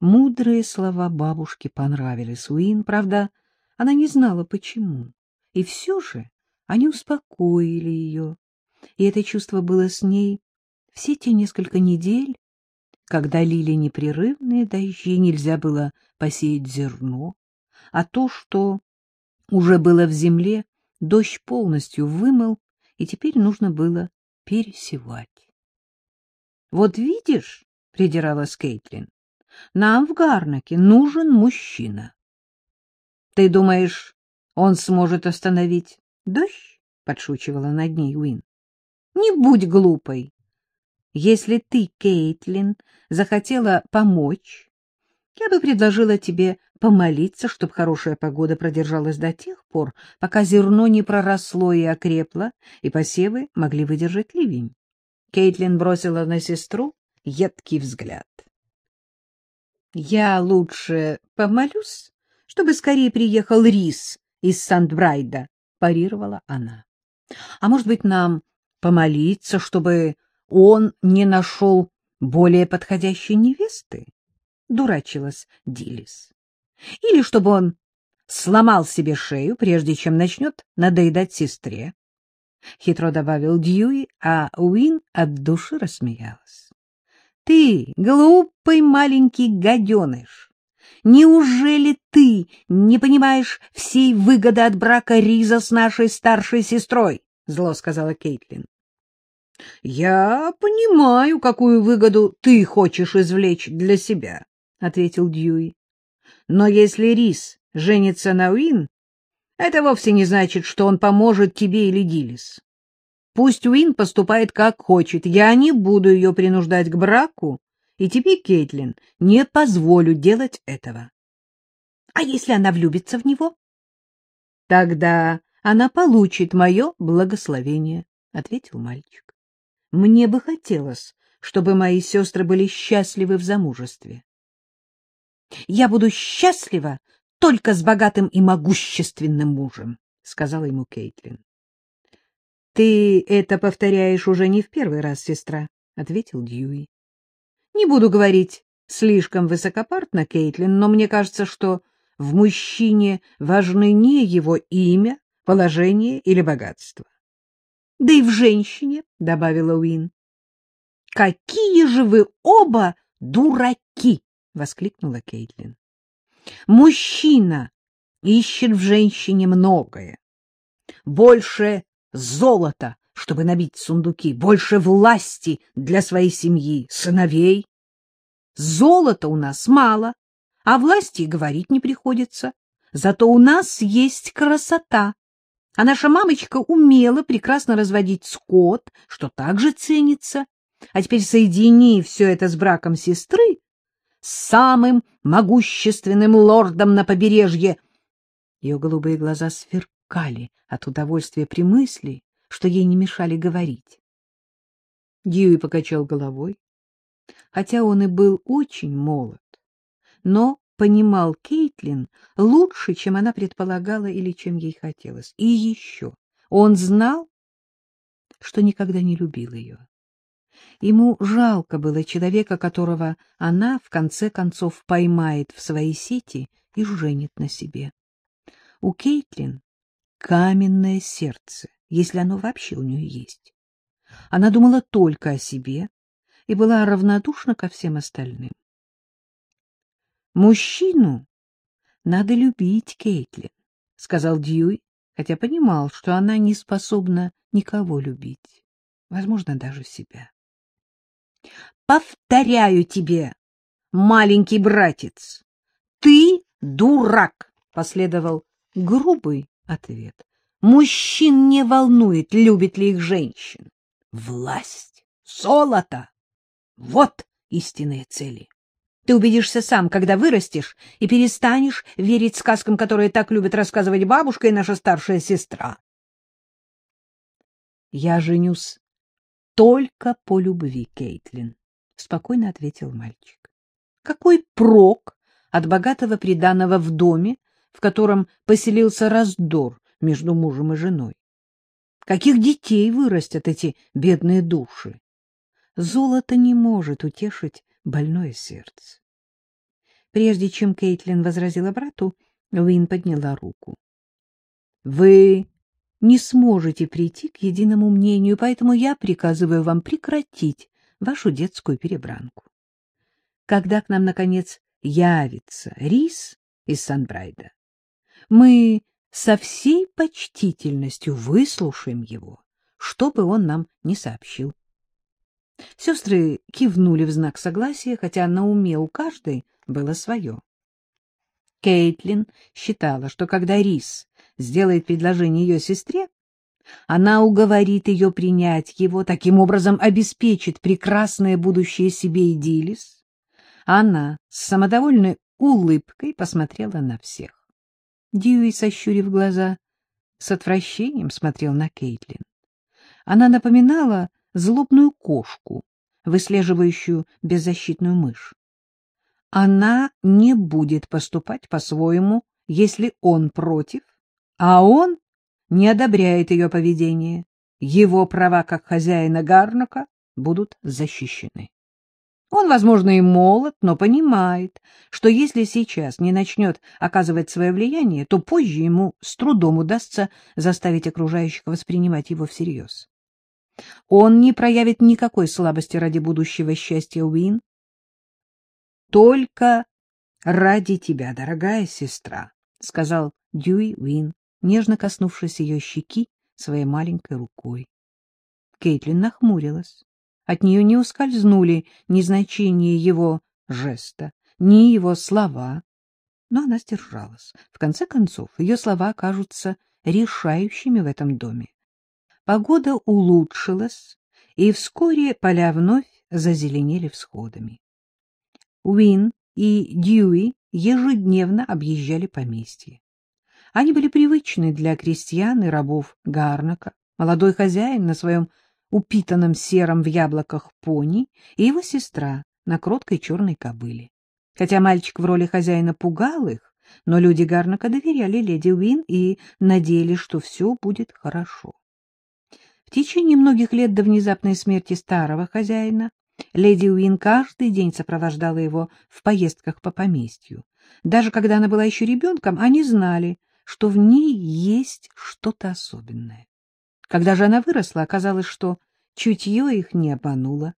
Мудрые слова бабушки понравились Уин, правда, она не знала, почему. И все же они успокоили ее, и это чувство было с ней все те несколько недель, когда лили непрерывные дожди, нельзя было посеять зерно, а то, что уже было в земле, дождь полностью вымыл, и теперь нужно было пересевать. — Вот видишь, — придиралась Кейтлин, — нам в Гарнаке нужен мужчина. — Ты думаешь, он сможет остановить дождь? — подшучивала над ней Уин. — Не будь глупой. Если ты, Кейтлин, захотела помочь, я бы предложила тебе помолиться, чтобы хорошая погода продержалась до тех пор, пока зерно не проросло и окрепло, и посевы могли выдержать ливень. Кейтлин бросила на сестру едкий взгляд. — Я лучше помолюсь, чтобы скорее приехал Рис из Сандбрайда, — парировала она. — А может быть, нам помолиться, чтобы он не нашел более подходящей невесты? Дурачилась Дилис. Или чтобы он сломал себе шею, прежде чем начнет надоедать сестре. Хитро добавил Дьюи, а Уин от души рассмеялась. — Ты, глупый маленький гаденыш! Неужели ты не понимаешь всей выгоды от брака Риза с нашей старшей сестрой? — зло сказала Кейтлин. — Я понимаю, какую выгоду ты хочешь извлечь для себя, — ответил Дьюи. — Но если Рис женится на Уин, это вовсе не значит, что он поможет тебе или Дилис. Пусть Уин поступает как хочет, я не буду ее принуждать к браку, и тебе, Кейтлин, не позволю делать этого. — А если она влюбится в него? — Тогда она получит мое благословение, — ответил мальчик. Мне бы хотелось, чтобы мои сестры были счастливы в замужестве. — Я буду счастлива только с богатым и могущественным мужем, — сказала ему Кейтлин. — Ты это повторяешь уже не в первый раз, сестра, — ответил Дьюи. — Не буду говорить слишком высокопартно, Кейтлин, но мне кажется, что в мужчине важны не его имя, положение или богатство. — Да и в женщине, — добавила Уин. — Какие же вы оба дураки! — воскликнула Кейтлин. — Мужчина ищет в женщине многое. Больше золота, чтобы набить сундуки, больше власти для своей семьи, сыновей. Золота у нас мало, а власти говорить не приходится. Зато у нас есть красота, а наша мамочка умела прекрасно разводить скот, что также ценится. А теперь соедини все это с браком сестры с самым могущественным лордом на побережье. Ее голубые глаза сверкали от удовольствия при мысли, что ей не мешали говорить. Дьюи покачал головой. Хотя он и был очень молод, но понимал Кейтлин лучше, чем она предполагала или чем ей хотелось. И еще он знал, что никогда не любил ее. Ему жалко было человека, которого она, в конце концов, поймает в свои сети и женит на себе. У Кейтлин каменное сердце, если оно вообще у нее есть. Она думала только о себе и была равнодушна ко всем остальным. Мужчину надо любить, Кейтлин, — сказал Дьюи, хотя понимал, что она не способна никого любить, возможно, даже себя. — Повторяю тебе, маленький братец, ты дурак, — последовал грубый ответ. Мужчин не волнует, любит ли их женщин. Власть, золото — вот истинные цели. Ты убедишься сам, когда вырастешь, и перестанешь верить сказкам, которые так любят рассказывать бабушка и наша старшая сестра. — Я женюсь только по любви, Кейтлин, — спокойно ответил мальчик. — Какой прок от богатого приданого в доме, в котором поселился раздор между мужем и женой? Каких детей вырастят эти бедные души? Золото не может утешить больное сердце. Прежде чем Кейтлин возразила брату, Уин подняла руку. — Вы не сможете прийти к единому мнению, поэтому я приказываю вам прекратить вашу детскую перебранку. Когда к нам, наконец, явится Рис из Санбрайда, мы со всей почтительностью выслушаем его, что бы он нам не сообщил. Сестры кивнули в знак согласия, хотя на уме у каждой было свое. Кейтлин считала, что когда Рис сделает предложение ее сестре, она уговорит ее принять его, таким образом обеспечит прекрасное будущее себе и Дилис. Она с самодовольной улыбкой посмотрела на всех. Дьюи, сощурив глаза, с отвращением смотрел на Кейтлин. Она напоминала злобную кошку, выслеживающую беззащитную мышь. Она не будет поступать по-своему, если он против, а он не одобряет ее поведение. Его права как хозяина Гарнака будут защищены. Он, возможно, и молод, но понимает, что если сейчас не начнет оказывать свое влияние, то позже ему с трудом удастся заставить окружающих воспринимать его всерьез. Он не проявит никакой слабости ради будущего счастья Уин. «Только ради тебя, дорогая сестра», — сказал Дьюи Уин, нежно коснувшись ее щеки своей маленькой рукой. Кейтлин нахмурилась. От нее не ускользнули ни значение его жеста, ни его слова, но она сдержалась. В конце концов, ее слова окажутся решающими в этом доме. Погода улучшилась, и вскоре поля вновь зазеленели всходами. Уин и Дьюи ежедневно объезжали поместье. Они были привычны для крестьян и рабов Гарнака. Молодой хозяин на своем упитанном сером в яблоках пони и его сестра на кроткой черной кобыле. Хотя мальчик в роли хозяина пугал их, но люди Гарнака доверяли леди Уин и надеялись, что все будет хорошо. В течение многих лет до внезапной смерти старого хозяина леди Уин каждый день сопровождала его в поездках по поместью. Даже когда она была еще ребенком, они знали, что в ней есть что-то особенное. Когда же она выросла, оказалось, что чутье их не обмануло.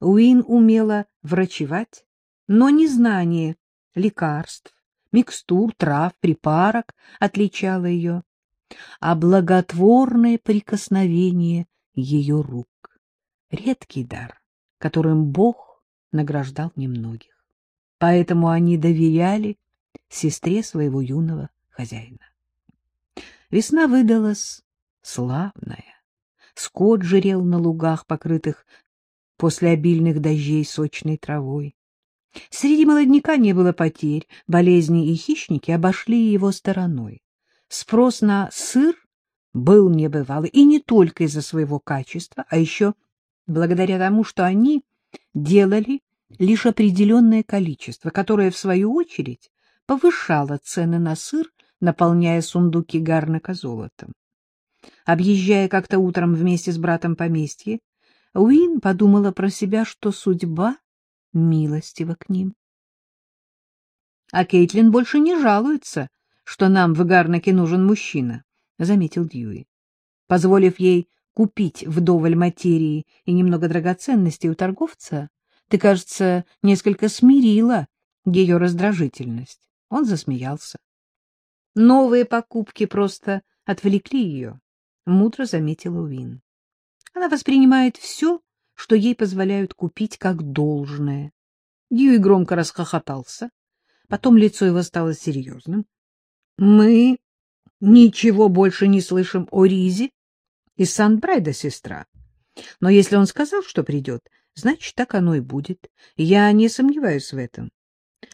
Уин умела врачевать, но незнание лекарств, микстур, трав, припарок отличало ее а благотворное прикосновение ее рук. Редкий дар, которым Бог награждал немногих. Поэтому они доверяли сестре своего юного хозяина. Весна выдалась славная. Скот жирел на лугах, покрытых после обильных дождей сочной травой. Среди молодняка не было потерь, болезни и хищники обошли его стороной. Спрос на сыр был небывалый, и не только из-за своего качества, а еще благодаря тому, что они делали лишь определенное количество, которое, в свою очередь, повышало цены на сыр, наполняя сундуки гарнака золотом. Объезжая как-то утром вместе с братом поместье, Уин подумала про себя, что судьба милостива к ним. А Кейтлин больше не жалуется что нам в Гарнаке нужен мужчина, — заметил Дьюи. Позволив ей купить вдоволь материи и немного драгоценностей у торговца, ты, кажется, несколько смирила ее раздражительность. Он засмеялся. Новые покупки просто отвлекли ее, — мудро заметила Уин. Она воспринимает все, что ей позволяют купить, как должное. Дьюи громко расхохотался, потом лицо его стало серьезным. Мы ничего больше не слышим о Ризе из Сан-Брайда, сестра. Но если он сказал, что придет, значит, так оно и будет. Я не сомневаюсь в этом.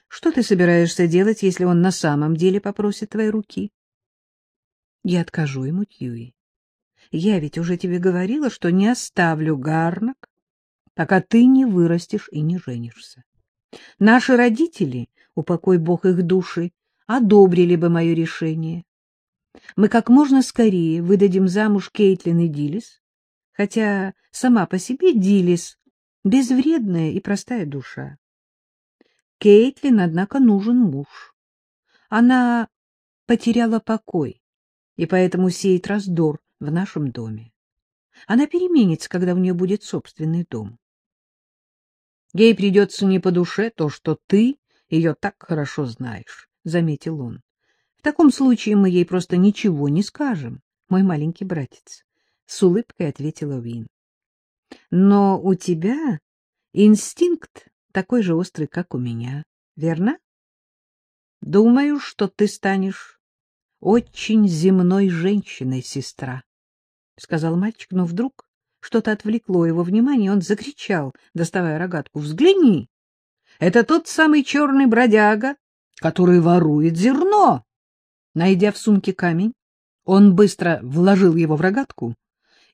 Что ты собираешься делать, если он на самом деле попросит твоей руки? Я откажу ему, Тьюи. Я ведь уже тебе говорила, что не оставлю гарнок, пока ты не вырастешь и не женишься. Наши родители, упокой Бог их души, одобрили бы мое решение. Мы как можно скорее выдадим замуж Кейтлин и Дилис, хотя сама по себе Дилис — безвредная и простая душа. Кейтлин, однако, нужен муж. Она потеряла покой, и поэтому сеет раздор в нашем доме. Она переменится, когда у нее будет собственный дом. Ей придется не по душе то, что ты ее так хорошо знаешь, — заметил он. В таком случае мы ей просто ничего не скажем, мой маленький братец, — с улыбкой ответила Уин. Но у тебя инстинкт такой же острый, как у меня, верно? Думаю, что ты станешь очень земной женщиной, сестра, — сказал мальчик, но вдруг что-то отвлекло его внимание, он закричал, доставая рогатку. — Взгляни! Это тот самый черный бродяга, который ворует зерно! Найдя в сумке камень, он быстро вложил его в рогатку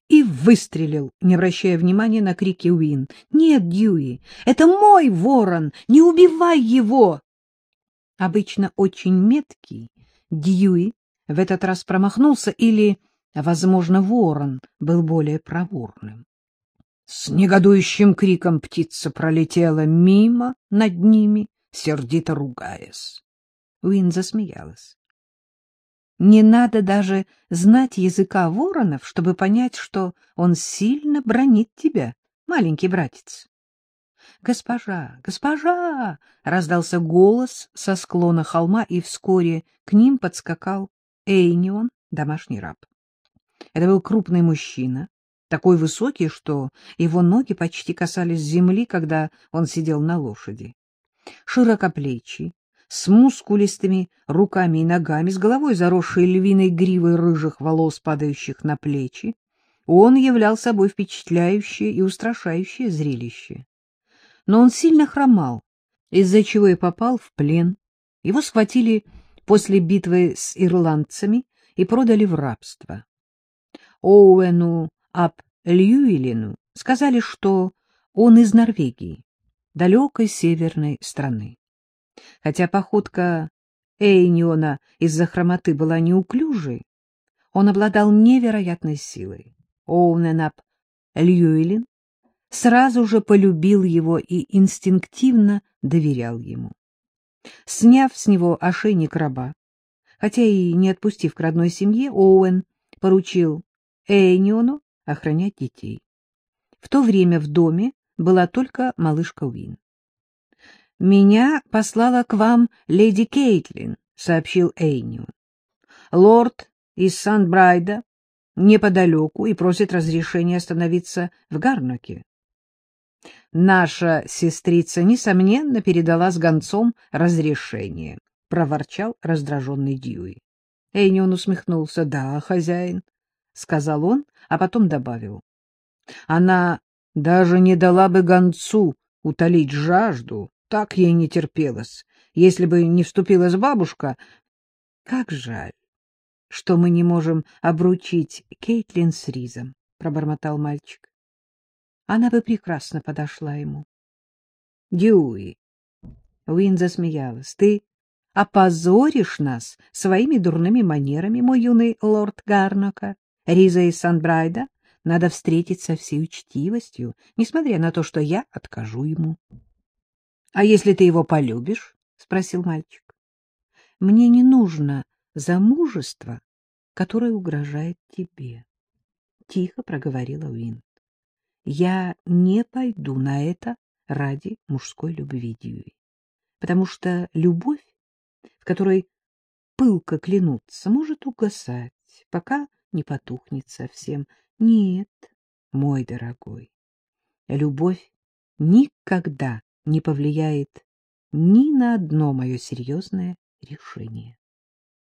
и выстрелил, не обращая внимания на крики Уин. — Нет, Дьюи, это мой ворон! Не убивай его! Обычно очень меткий, Дьюи в этот раз промахнулся или, возможно, ворон был более проворным. С негодующим криком птица пролетела мимо над ними, сердито ругаясь. Уин засмеялась. Не надо даже знать языка воронов, чтобы понять, что он сильно бронит тебя, маленький братец. «Госпожа! Госпожа!» — раздался голос со склона холма, и вскоре к ним подскакал Эйнион, домашний раб. Это был крупный мужчина, такой высокий, что его ноги почти касались земли, когда он сидел на лошади. Широкоплечий, с мускулистыми руками и ногами, с головой заросшей львиной гривой рыжих волос, падающих на плечи, он являл собой впечатляющее и устрашающее зрелище. Но он сильно хромал, из-за чего и попал в плен. Его схватили после битвы с ирландцами и продали в рабство. Оуэну ап Льюилину сказали, что он из Норвегии, далекой северной страны. Хотя походка Эйниона из-за хромоты была неуклюжей, он обладал невероятной силой. Оуненап Льюилин сразу же полюбил его и инстинктивно доверял ему. Сняв с него ошейник раба, хотя и не отпустив к родной семье, Оуэн поручил Эйниону охранять детей. В то время в доме была только малышка Уин. «Меня послала к вам леди Кейтлин», — сообщил Эйнио. «Лорд из Сан-Брайда неподалеку и просит разрешения остановиться в Гарноке. Наша сестрица, несомненно, передала с гонцом разрешение», — проворчал раздраженный Дьюи. Эйнион усмехнулся. «Да, хозяин», — сказал он, а потом добавил. «Она даже не дала бы гонцу утолить жажду, так ей не терпелось. Если бы не вступилась бабушка... Как жаль, что мы не можем обручить Кейтлин с Ризом, — пробормотал мальчик. Она бы прекрасно подошла ему. Дьюи. Уин засмеялась. Ты опозоришь нас своими дурными манерами, мой юный лорд Гарнока. Риза из Санбрайда надо встретить со всей учтивостью, несмотря на то, что я откажу ему. — А если ты его полюбишь? — спросил мальчик. — Мне не нужно замужество, которое угрожает тебе, — тихо проговорила Уин. — Я не пойду на это ради мужской любви Дьюи, потому что любовь, в которой пылко клянутся, может угасать, пока не потухнет совсем. Нет, мой дорогой, любовь никогда не повлияет ни на одно мое серьезное решение.